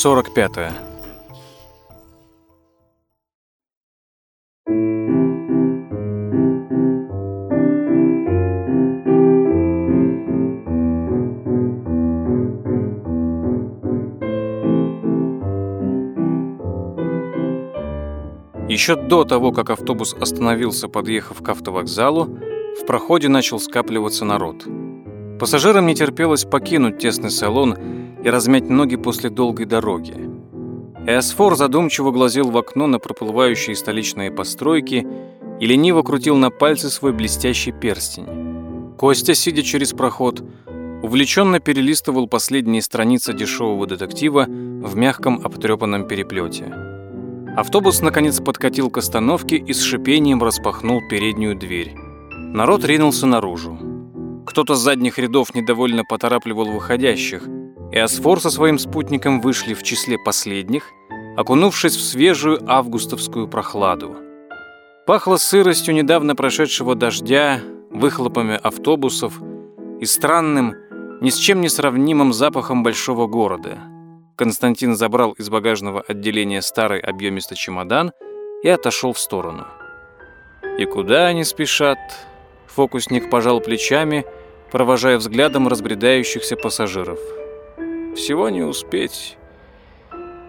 45. Еще до того, как автобус остановился, подъехав к автовокзалу, в проходе начал скапливаться народ. Пассажирам не терпелось покинуть тесный салон и размять ноги после долгой дороги. Эосфор задумчиво глазел в окно на проплывающие столичные постройки и лениво крутил на пальце свой блестящий перстень. Костя, сидя через проход, увлеченно перелистывал последние страницы дешевого детектива в мягком обтрепанном переплете. Автобус, наконец, подкатил к остановке и с шипением распахнул переднюю дверь. Народ ринулся наружу. Кто-то с задних рядов недовольно поторапливал выходящих, и Асфор со своим спутником вышли в числе последних, окунувшись в свежую августовскую прохладу. Пахло сыростью недавно прошедшего дождя, выхлопами автобусов и странным, ни с чем не сравнимым запахом большого города. Константин забрал из багажного отделения старый объемистый чемодан и отошел в сторону. И куда они спешат? Фокусник пожал плечами, провожая взглядом разбредающихся пассажиров. «Всего не успеть.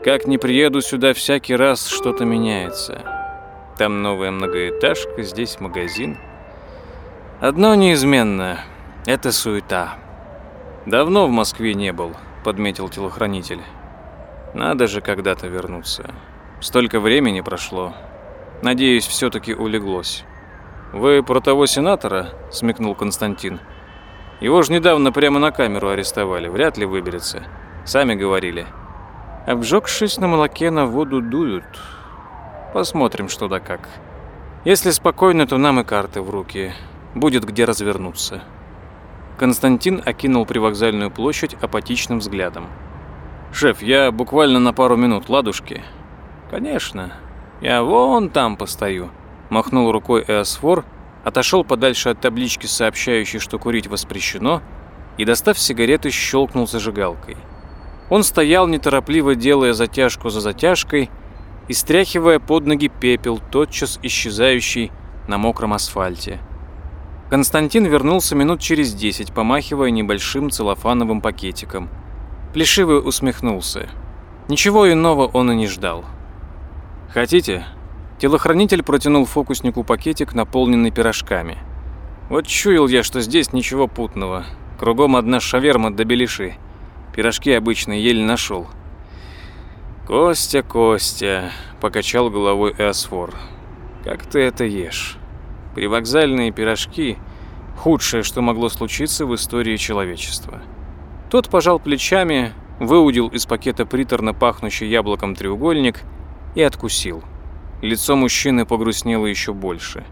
Как не приеду сюда, всякий раз что-то меняется. Там новая многоэтажка, здесь магазин. Одно неизменно — это суета. Давно в Москве не был», — подметил телохранитель. «Надо же когда-то вернуться. Столько времени прошло. Надеюсь, все-таки улеглось». «Вы про того сенатора?» – смекнул Константин. «Его же недавно прямо на камеру арестовали. Вряд ли выберется. Сами говорили. Обжегшись на молоке, на воду дуют. Посмотрим, что да как. Если спокойно, то нам и карты в руки. Будет где развернуться». Константин окинул привокзальную площадь апатичным взглядом. «Шеф, я буквально на пару минут, ладушки?» «Конечно. Я вон там постою», махнул рукой Эосфор, отошел подальше от таблички, сообщающей, что курить воспрещено, и, достав сигареты, щелкнул зажигалкой. Он стоял, неторопливо делая затяжку за затяжкой и стряхивая под ноги пепел, тотчас исчезающий на мокром асфальте. Константин вернулся минут через десять, помахивая небольшим целлофановым пакетиком. Плешивый усмехнулся. Ничего иного он и не ждал. «Хотите?» Телохранитель протянул фокуснику пакетик, наполненный пирожками. Вот чуял я, что здесь ничего путного. Кругом одна шаверма до беляши. Пирожки обычные еле нашел. «Костя, Костя», — покачал головой Эосфор. «Как ты это ешь? Привокзальные пирожки — худшее, что могло случиться в истории человечества». Тот пожал плечами, выудил из пакета приторно пахнущий яблоком треугольник и откусил. Лицо мужчины погрустнело еще больше.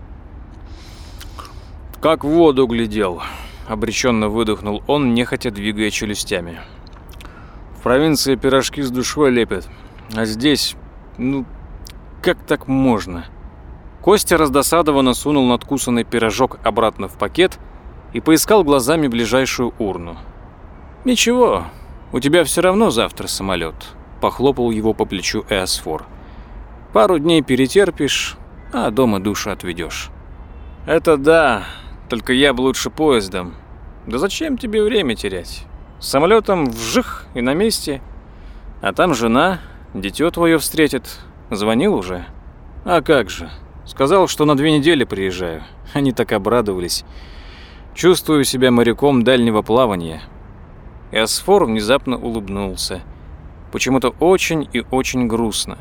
«Как в воду глядел», — обреченно выдохнул он, нехотя двигая челюстями. «В провинции пирожки с душой лепят, а здесь, ну, как так можно?» Костя раздосадованно сунул надкусанный пирожок обратно в пакет и поискал глазами ближайшую урну. «Ничего, у тебя все равно завтра самолет», — похлопал его по плечу Эосфор. Пару дней перетерпишь, а дома душу отведешь. Это да, только я бы лучше поездом. Да зачем тебе время терять? Самолетом вжих и на месте. А там жена, дитё твое встретит. Звонил уже? А как же. Сказал, что на две недели приезжаю. Они так обрадовались. Чувствую себя моряком дальнего плавания. И Асфор внезапно улыбнулся. Почему-то очень и очень грустно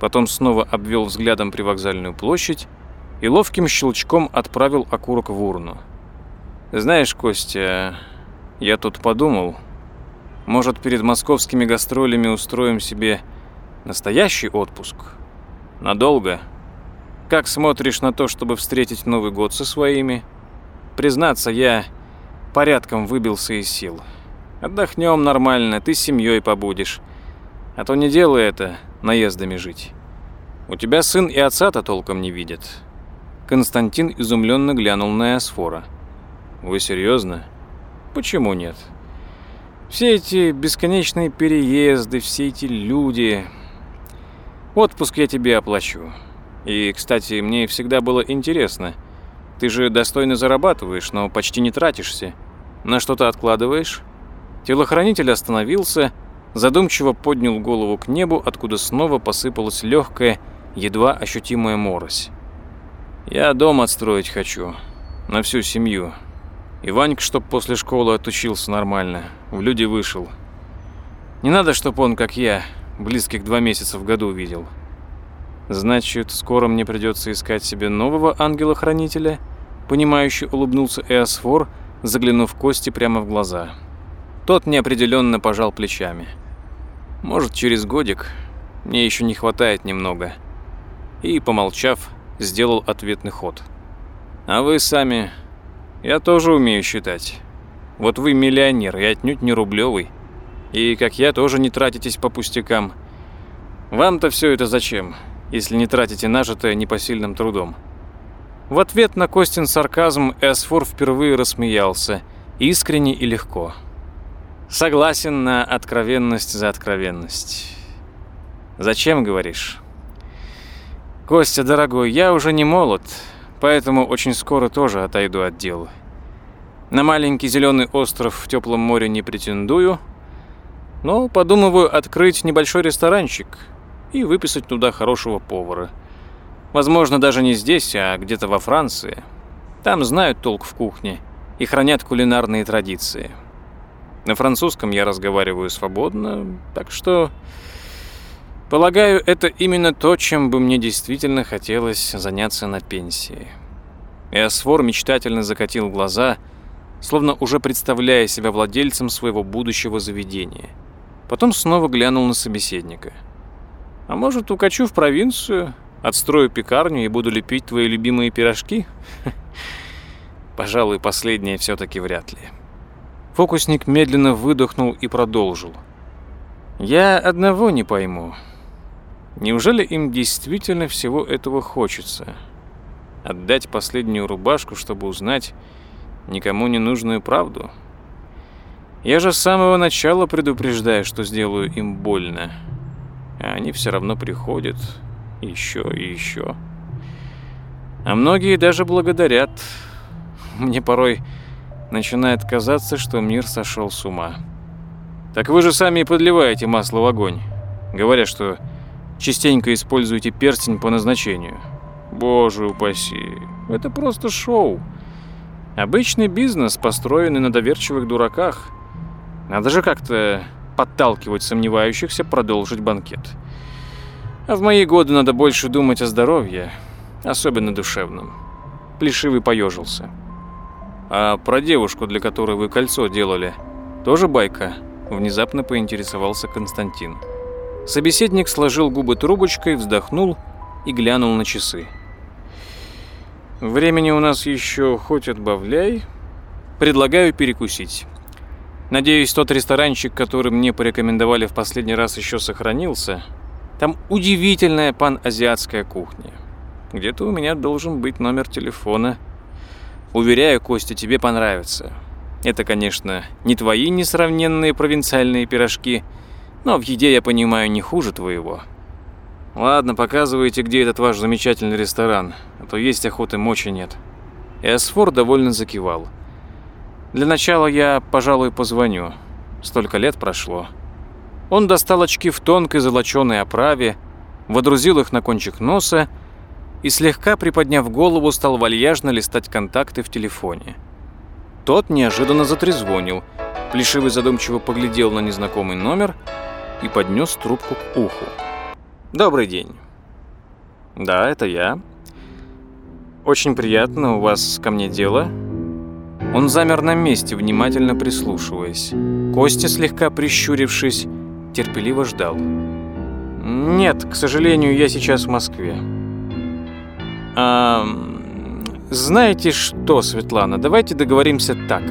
потом снова обвел взглядом привокзальную площадь и ловким щелчком отправил окурок в урну. «Знаешь, Костя, я тут подумал, может, перед московскими гастролями устроим себе настоящий отпуск? Надолго? Как смотришь на то, чтобы встретить Новый год со своими? Признаться, я порядком выбился из сил. Отдохнем нормально, ты с семьей побудешь. А то не делай это, наездами жить. У тебя сын и отца-то толком не видят. Константин изумленно глянул на Эсфора. Вы серьезно? Почему нет? Все эти бесконечные переезды, все эти люди. Отпуск я тебе оплачу. И, кстати, мне всегда было интересно. Ты же достойно зарабатываешь, но почти не тратишься. На что-то откладываешь? Телохранитель остановился, задумчиво поднял голову к небу, откуда снова посыпалась легкая, едва ощутимая морось. Я дом отстроить хочу. На всю семью. И Ванька, чтоб после школы отучился нормально. В люди вышел. Не надо, чтоб он, как я, близких два месяца в году видел. Значит, скоро мне придется искать себе нового ангела-хранителя? Понимающе улыбнулся Эосфор, заглянув Кости прямо в глаза. Тот неопределенно пожал плечами. Может, через годик. Мне еще не хватает немного. И, помолчав, сделал ответный ход. А вы сами... Я тоже умею считать. Вот вы миллионер и отнюдь не рублевый. И, как я, тоже не тратитесь по пустякам. Вам-то все это зачем, если не тратите нажитое непосильным трудом? В ответ на Костин сарказм Эсфор впервые рассмеялся, искренне и легко. Согласен на откровенность за откровенность. Зачем, говоришь? Костя, дорогой, я уже не молод, поэтому очень скоро тоже отойду от дел. На маленький зеленый остров в теплом море не претендую, но подумываю открыть небольшой ресторанчик и выписать туда хорошего повара. Возможно, даже не здесь, а где-то во Франции. Там знают толк в кухне и хранят кулинарные традиции. На французском я разговариваю свободно, так что... Полагаю, это именно то, чем бы мне действительно хотелось заняться на пенсии. Эосфор мечтательно закатил глаза, словно уже представляя себя владельцем своего будущего заведения. Потом снова глянул на собеседника. «А может, укачу в провинцию, отстрою пекарню и буду лепить твои любимые пирожки?» Пожалуй, последнее все-таки вряд ли. Фокусник медленно выдохнул и продолжил. «Я одного не пойму. Неужели им действительно всего этого хочется? Отдать последнюю рубашку, чтобы узнать никому не нужную правду? Я же с самого начала предупреждаю, что сделаю им больно. А они все равно приходят еще и еще. А многие даже благодарят. Мне порой начинает казаться, что мир сошел с ума. Так вы же сами и подливаете масло в огонь, говоря, что частенько используете перстень по назначению. Боже упаси, это просто шоу. Обычный бизнес, построенный на доверчивых дураках. Надо же как-то подталкивать сомневающихся продолжить банкет. А в мои годы надо больше думать о здоровье, особенно душевном. Плешивый поежился. А про девушку, для которой вы кольцо делали, тоже байка? Внезапно поинтересовался Константин. Собеседник сложил губы трубочкой, вздохнул и глянул на часы. Времени у нас еще хоть отбавляй. Предлагаю перекусить. Надеюсь, тот ресторанчик, который мне порекомендовали в последний раз, еще сохранился. Там удивительная паназиатская кухня. Где-то у меня должен быть номер телефона. Уверяю, Костя, тебе понравится. Это, конечно, не твои несравненные провинциальные пирожки, но в еде я понимаю не хуже твоего. Ладно, показывайте, где этот ваш замечательный ресторан, а то есть охоты мочи нет. Эсфор довольно закивал. Для начала я, пожалуй, позвоню. Столько лет прошло. Он достал очки в тонкой золоченой оправе, водрузил их на кончик носа и, слегка приподняв голову, стал вальяжно листать контакты в телефоне. Тот неожиданно затрезвонил. Плешивый задумчиво поглядел на незнакомый номер и поднес трубку к уху. «Добрый день». «Да, это я. Очень приятно, у вас ко мне дело?» Он замер на месте, внимательно прислушиваясь. Костя, слегка прищурившись, терпеливо ждал. «Нет, к сожалению, я сейчас в Москве». Знаете что, Светлана, давайте договоримся так.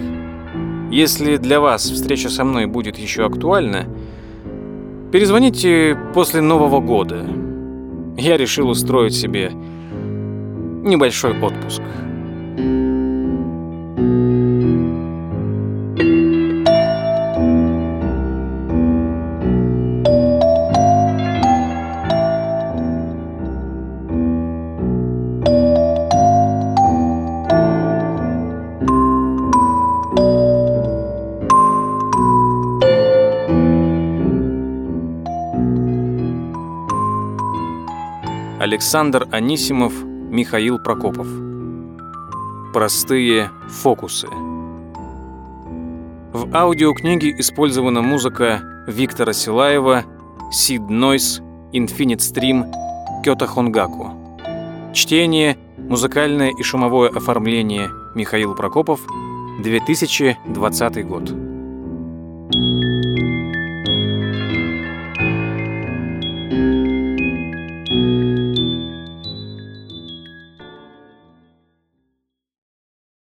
Если для вас встреча со мной будет еще актуальна, перезвоните после Нового года. Я решил устроить себе небольшой отпуск. Александр Анисимов, Михаил Прокопов. Простые фокусы. В аудиокниге использована музыка Виктора Силаева, Сид Нойс, Infinite Stream, Кёта Хонгаку. Чтение, музыкальное и шумовое оформление Михаил Прокопов, 2020 год.